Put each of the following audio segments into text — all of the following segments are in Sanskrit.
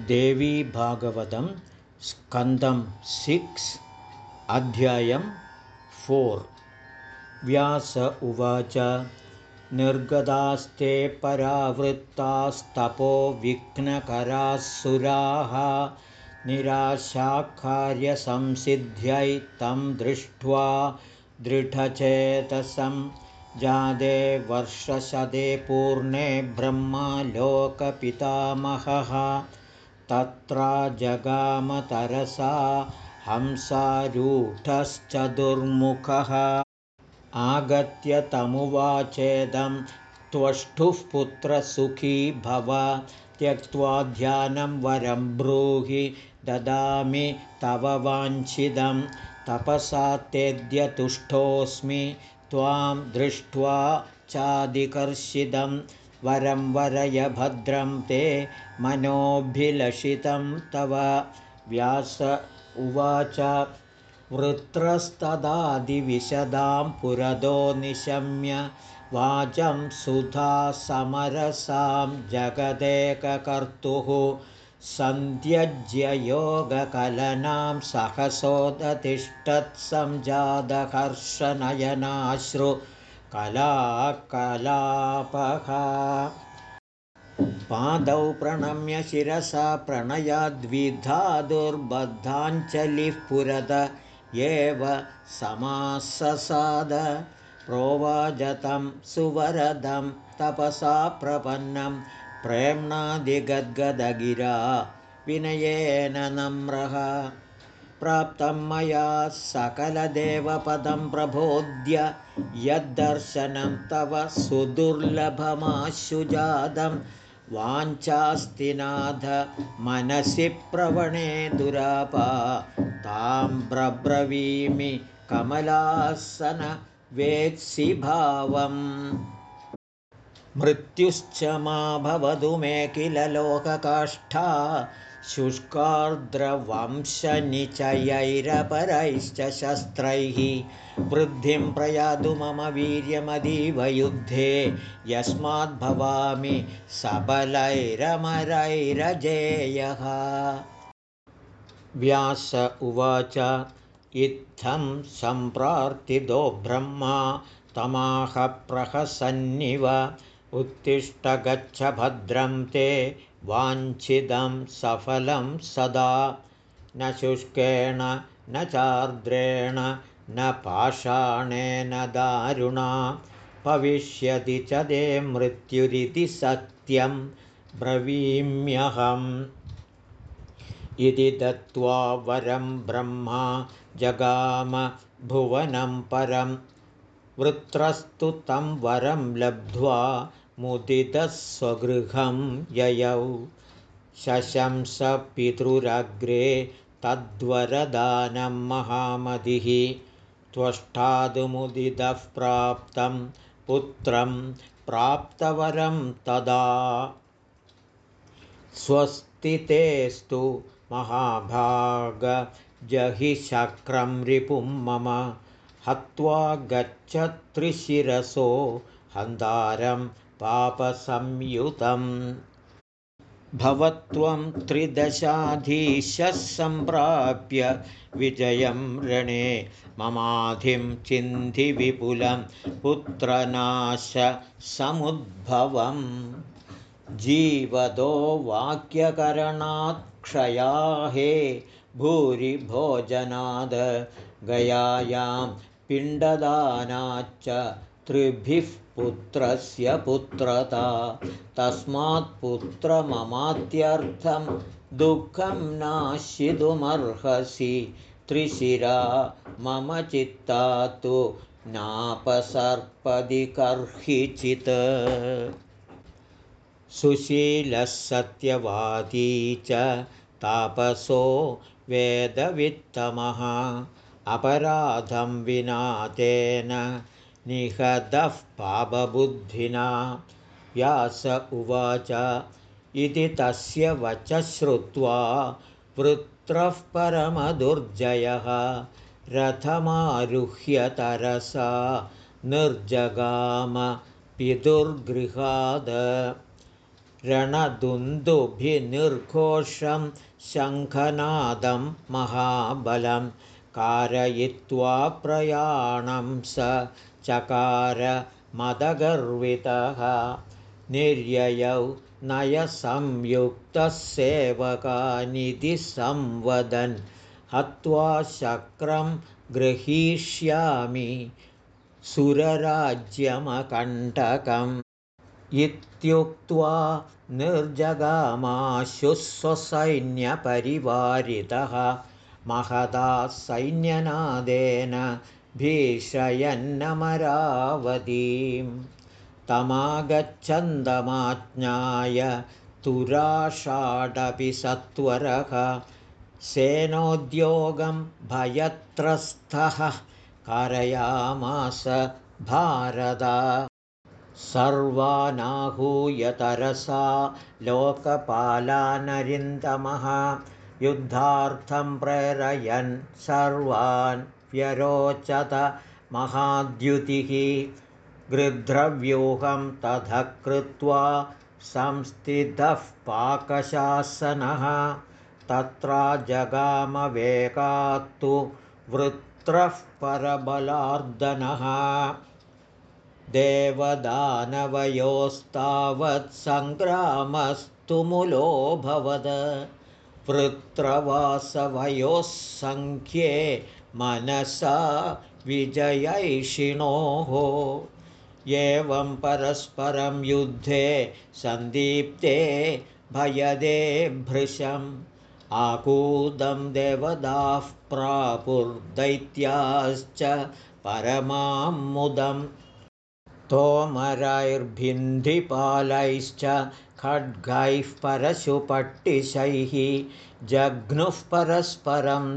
देवीभागवतं स्कन्दं सिक्स् अध्यायं फोर्। व्यास उवाच निर्गदास्ते परावृत्तास्तपो विघ्नकरासुराः निराशाकार्यसंसिद्ध्यै तं दृष्ट्वा दृढचेतसं जादे वर्षशदे पूर्णे ब्रह्मालोकपितामहः तत्र जगामतरसा हंसारूढश्च दुर्मुखः आगत्य तमुवाचेदं त्वष्टुः पुत्रसुखी भव। त्यक्त्वा ध्यानं वरं ब्रूहि ददामि तव वाञ्छिदं। तपसा तेद्यतुष्टोऽस्मि त्वां दृष्ट्वा चादिकर्षितं वरं वरय भद्रं ते मनोभिलषितं तव। व्यास उवाच वृत्रस्तदादिविशदां पुरदो निशम्य वाचं सुधा समरसां जगदेककर्तुः। सन्त्यज्ययोगकलनां सहसोदतिष्ठत्संजातहर्षनयनाश्रु कलाकलापः पादौ प्रणम्य शिरसा प्रणयाद्विधा दुर्बद्धाञ्जलिः पुरद एव समाससाद। प्रोवाजतं सुवरदं तपसा प्रपन्नं प्रेम्णादिगद्गदगिरा विनयेन नम्रः प्राप्तं मया सकलदेवपदं प्रबोध्य यद्दर्शनं तव सुदुर्लभमाशुजातं वाञ्छास्ति नाथ मनसि प्रवणे दुरापा। तां ब्रब्रवीमि कमलासन वेत्सि भावम्। मृत्युश्च मा भवतु मे किल लोककाष्ठा शुष्कार्द्रवंशनिचयैरपरैश्च शस्त्रैः वृद्धिं प्रयातु मम वीर्यमदीव युद्धे यस्माद्भवामि सबलैरमरैरजेयः। व्यास उवाच इत्थं सम्प्रार्थितो ब्रह्मा तमाह प्रहसन्निव उत्तिष्ठ गच्छ भद्रं ते वाञ्छिदं सफलं सदा। न शुष्केण न चार्द्रेण न पाषाणेन दारुणा। भविष्यति च ते मृत्युरिति सत्यं ब्रवीम्यहम्। इति दत्त्वा वरं ब्रह्मा जगाम भुवनं परं। वृत्रस्तु तं वरं लब्ध्वा मुदितः स्वगृहं ययौ शशंस पितृरग्रे तद्वरदानं महामतिः त्वष्टादुमुदितः प्राप्तं पुत्रं प्राप्तवरं तदा। स्वस्तितेस्तु महाभाग जहि शक्रं रिपुं मम। हत्वा गच्छ त्रिशिरसो हन्तारं पापसंयुतं भवत्वं त्रिदशाधीशः सम्प्राप्य विजयं रणे ममाधिं चिन्धि विपुलं पुत्रनाशसमुद्भवम्। जीवदो वाक्यकरणात् क्षयाहे भूरिभोजनाद गयायां पिण्डदानाच्च त्रिभिः पुत्रस्य पुत्रता तस्मात् पुत्रममात्यर्थं दुःखं नाशितुमर्हसि। त्रिशिरा मम चित्ता तु नापसर्पदि सुशीलः सत्यवादी च तापसो वेदवित्तमः। अपराधं विना तेन निहतः पापबुद्धिना। व्यास उवाच इति तस्य वच श्रुत्वा वृत्रः परमदुर्जयः। रथमारुह्यतरसा निर्जगाम पितुर्गृहाद। रणदुन्दुभिनिर्घोषं शङ्खनादं महाबलं कारयित्वा प्रयाणं स चकारमदगर्वितः। निर्ययौ नयसंयुक्तः सेवकानिधि संवदन् हत्वा शक्रं गृहीष्यामि सुरराज्यमकण्टकम्। इत्युक्त्वा निर्जगामाशु स्वसैन्यपरिवारितः महदा सैन्यनादेन भीषयन्नमरावतीं तमागच्छन्दमाज्ञाय तुराषाडपि सत्वरः सेनोद्योगं भयत्रस्थः कारयामास भारत। सर्वानाहूयतरसा लोकपालानरिन्दमः युद्धार्थं प्रेरयन् सर्वान् व्यरोचत महाद्युतिः गृध्रव्यूहं ततः कृत्वा संस्थितः पाकशासनः तत्र जगामवेगात्तु वृत्रः परबलार्दनः। देवदानवयोस्तावत्सङ्ग्रामस्तुमुलोऽभवद वृत्रवासवयोः सङ्ख्ये मनसा विजयैषिणोः। एवं परस्परं युद्धे सन्दीप्ते भयदे भृशम्। आकूदं देवदाः प्रापुर्दैत्याश्च परमां मुदम् तोमरैर्भिन्धिपालैश्च खड्गैः परशुपट्टिशैः जघ्नुः परस्परं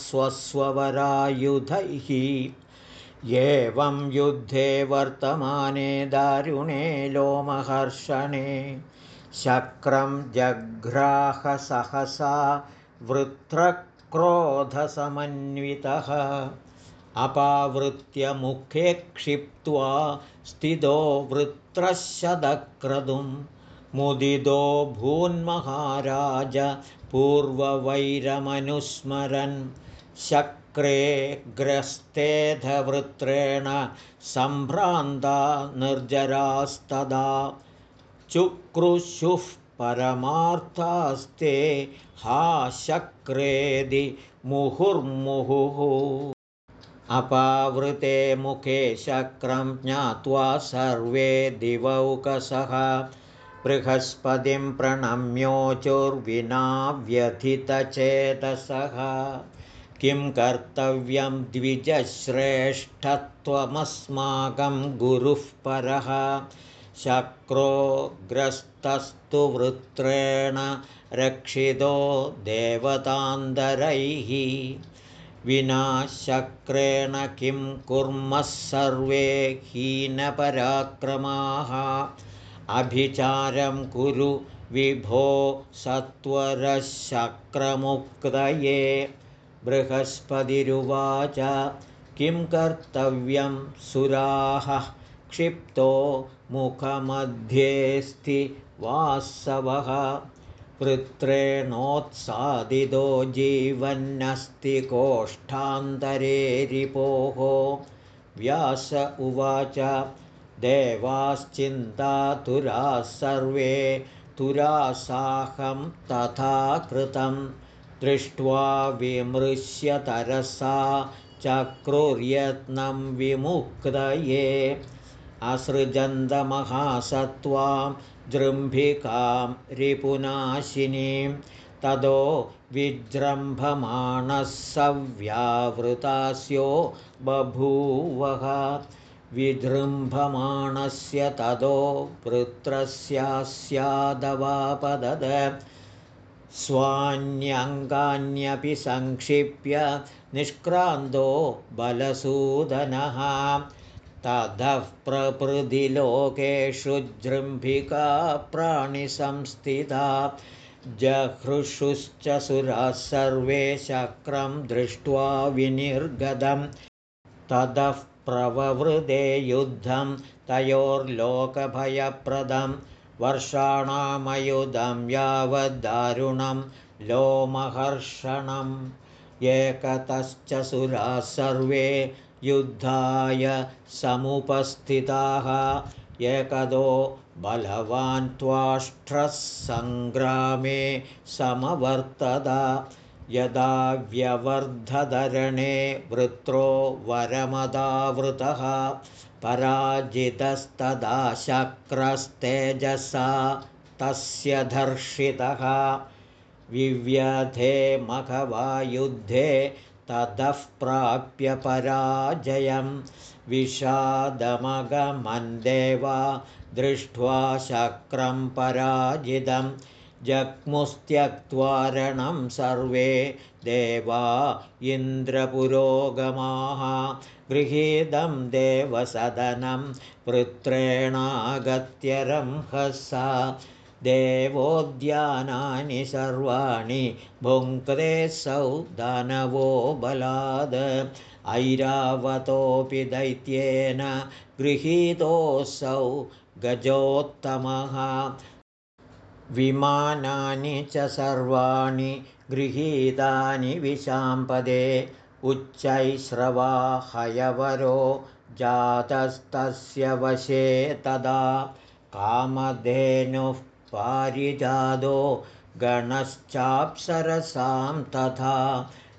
स्वस्वरायुधैः एवं युद्धे वर्तमाने दारुणे लोमहर्षणे शक्रं जघ्राहसहसा वृत्रक्रोधसमन्वितः अपावृत्य क्षिप्त्वा स्थितो वृत्रशदक्रतुं मुदितो भून्महाराज पूर्ववैरमनुस्मरन्। शक्रे ग्रस्तेधवृत्रेण सम्भ्रान्ता निर्जरास्तदा। चुक्रुशुः परमार्थास्ते हा शक्रेदि मुहुर्मुहुः अपावृते मुखे शक्रं ज्ञात्वा सर्वे दिवौकसः। बृहस्पतिं व्यथितचेतसः। किं कर्तव्यं द्विजश्रेष्ठत्वमस्माकं गुरुः परः। शक्रोग्रस्तस्तु वृत्रेण रक्षितो देवतान्तरैः विनाशक्रेण किं कुर्मः सर्वे हीनपराक्रमाः। अभिचारं कुरु विभो सत्वरशक्रमुक्तये बृहस्पतिरुवाच किं कर्तव्यं सुराः। क्षिप्तो मुखमध्येऽस्ति वासवः वृत्रेणोत्सादितो जीवन्नस्ति कोष्ठान्तरे रिपोः। व्यास उवाच देवाश्चिन्तातुराः सर्वे तुरासाहं तथा कृतं। दृष्ट्वा विमृश्यतरसा चक्रुर्यत्नं विमुक्तये। असृजन्तमहासत्त्वां जृम्भिकां रिपुनाशिनीं ततो विजृम्भमाणः सव्यावृतास्यो बभूवः। विजृम्भमाणस्य ततो वृत्रस्यास्यादवापदद। स्वान्यङ्गान्यपि संक्षिप्य निष्क्रान्तो बलसूदनः ततः प्रभृतिलोकेषु जृम्भिका प्राणिसंस्थिता जहृषुश्च सुराः सर्वे शक्रं दृष्ट्वा विनिर्गतं ततः प्रववृदे युद्धं तयोर्लोकभयप्रदं। वर्षाणामयुधं यावद्दारुणं लोमहर्षणम्। एकतश्च सुराः सर्वे युद्धाय समुपस्थिताः। एकदो बलवान् त्वाष्ट्रः सङ्ग्रामे समवर्तदा यदा व्यवर्धधरणे वृत्रो वरमदावृतः। पराजितस्तदा शक्रस्तेजसा तस्य धर्षितः। विव्यधे मघवायुद्धे ततः प्राप्य पराजयं विषादमगमन्देवा दृष्ट्वा शक्रं पराजितं जग्मुस्त्यक्त्वारणं सर्वे देवा इन्द्रपुरोगमाः गृहीतं देवसदनं पुत्रेणागत्यरंहसा देवोद्यानानि सर्वाणि भुङ्क्ते सौ दानवो बलाद। ऐरावतोऽपि दैत्येन गृहीतोऽसौ गजोत्तमः। विमानानि च सर्वाणि गृहीतानि विशाम्पदे। उच्चैश्रवा हयवरो जातस्तस्य वशे तदा कामधेनुः पारिजादो गणश्चाप्सरसां तथा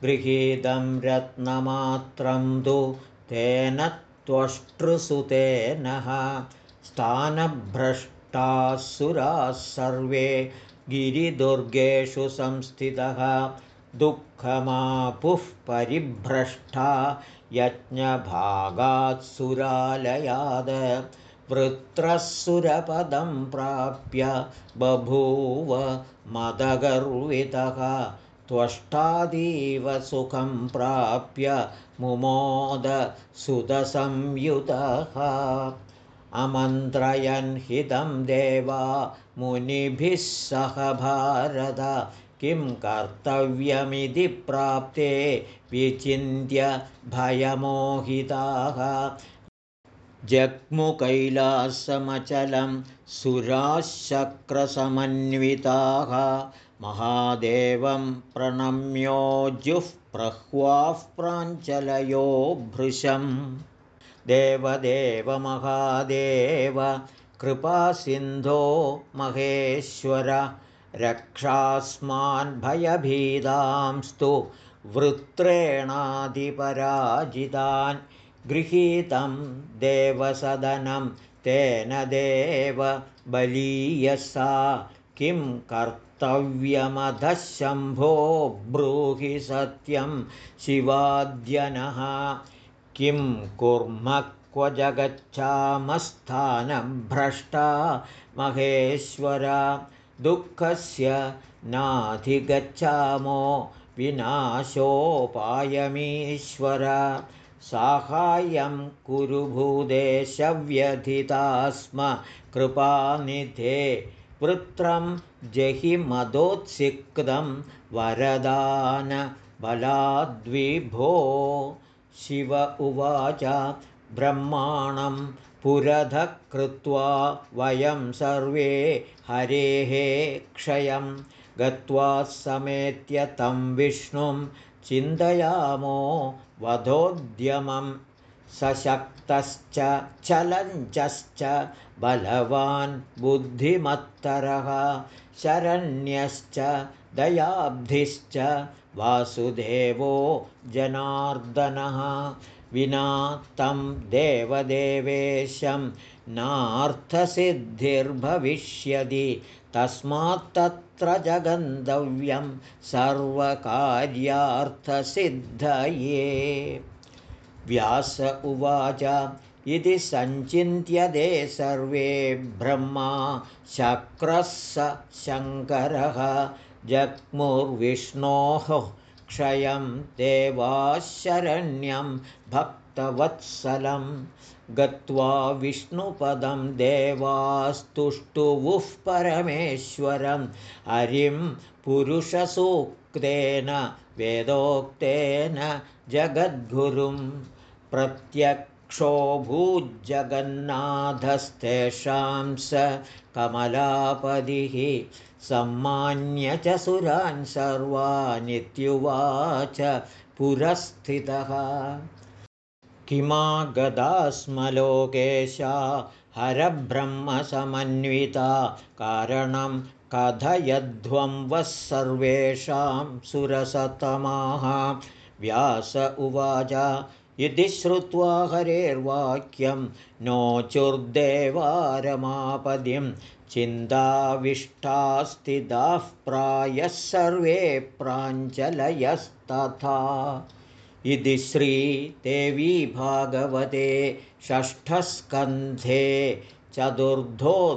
गृहीतं रत्नमात्रं तु तेन त्वष्टृसुतेनः स्थानभ्रष्टासुराः सर्वे गिरिदुर्गेषु संस्थितः दुःखमापुः परिभ्रष्टा यज्ञभागात्सुरालयाद वृत्रसुरपदं प्राप्य बभूव मदगर्वितः त्वष्टादीव सुखं प्राप्य मुमोदसुतसंयुतः अमन्त्रयन् हितं देवा मुनिभिः सह भारत किं कर्तव्यमिति प्राप्ते विचिन्त्य भयमोहिताः जग्मुकैलासमचलं सुराशक्रसमन्विताः महादेवं प्रणम्योजुः प्रह्वाः प्राञ्चलयो भृशम्। देवदेवमहादेव कृपासिन्धो महेश्वर रक्षास्मान् भयभीदांस्तु वृत्रेणादिपराजितान् गृहीतं देवसदनं तेन देव बलीयसा। किं कर्तव्यमधः शम्भो ब्रूहि सत्यं शिवाद्यनः। किं कुर्मः क्व जगच्छामस्थानं भ्रष्टा महेश्वर। दुःखस्य नाधिगच्छामो विनाशोपायमीश्वर साहाय्यं कुरु भूदेशव्यथिता स्म। कृपानिधे पुत्रं जहि मदोत्सिक्तं वरदानबलाद्विभो शिव उवाच ब्रह्माणं पुरधः कृत्वा वयं सर्वे हरेः क्षयं गत्वा समेत्य तं विष्णुं चिन्तयामो वधोद्यमं। सशक्तश्च चलञ्चश्च बलवान् बुद्धिमत्तरः। शरण्यश्च दयाब्धिश्च वासुदेवो जनार्दनः। विना तं देवदेवेशं नार्थसिद्धिर्भविष्यति तस्मात्तत्र जगन्तव्यं सर्वकार्यार्थसिद्धये। व्यास उवाच इति सञ्चिन्त्यते सर्वे ब्रह्मा शक्रः स शङ्करः जग्मुर्विष्णोः क्षयं देवाशरण्यं भक्तवत्सलं गत्वा विष्णुपदं देवास्तुष्टुवुः परमेश्वरं हरिं पुरुषसूक्तेन वेदोक्तेन जगद्गुरुं प्रत्यक् क्षोभूज्जगन्नाथस्तेषां स कमलापदिः। सम्मान्य च सुरान् सर्वानित्युवाच पुरस्थितः किमागदा स्म लोकेशा हरब्रह्मसमन्विता कारणं कथयध्वं वः सर्वेषां सुरसतमाः। व्यास उवाच इति श्रुत्वा हरेर्वाक्यं नोचुर्देवारमापदिं। चिन्ताविष्टास्थिताः प्रायः सर्वे प्राञ्जलयस्तथा इति श्रीदेवी भागवते षष्ठस्कन्धे चतुर्थोऽध्यायः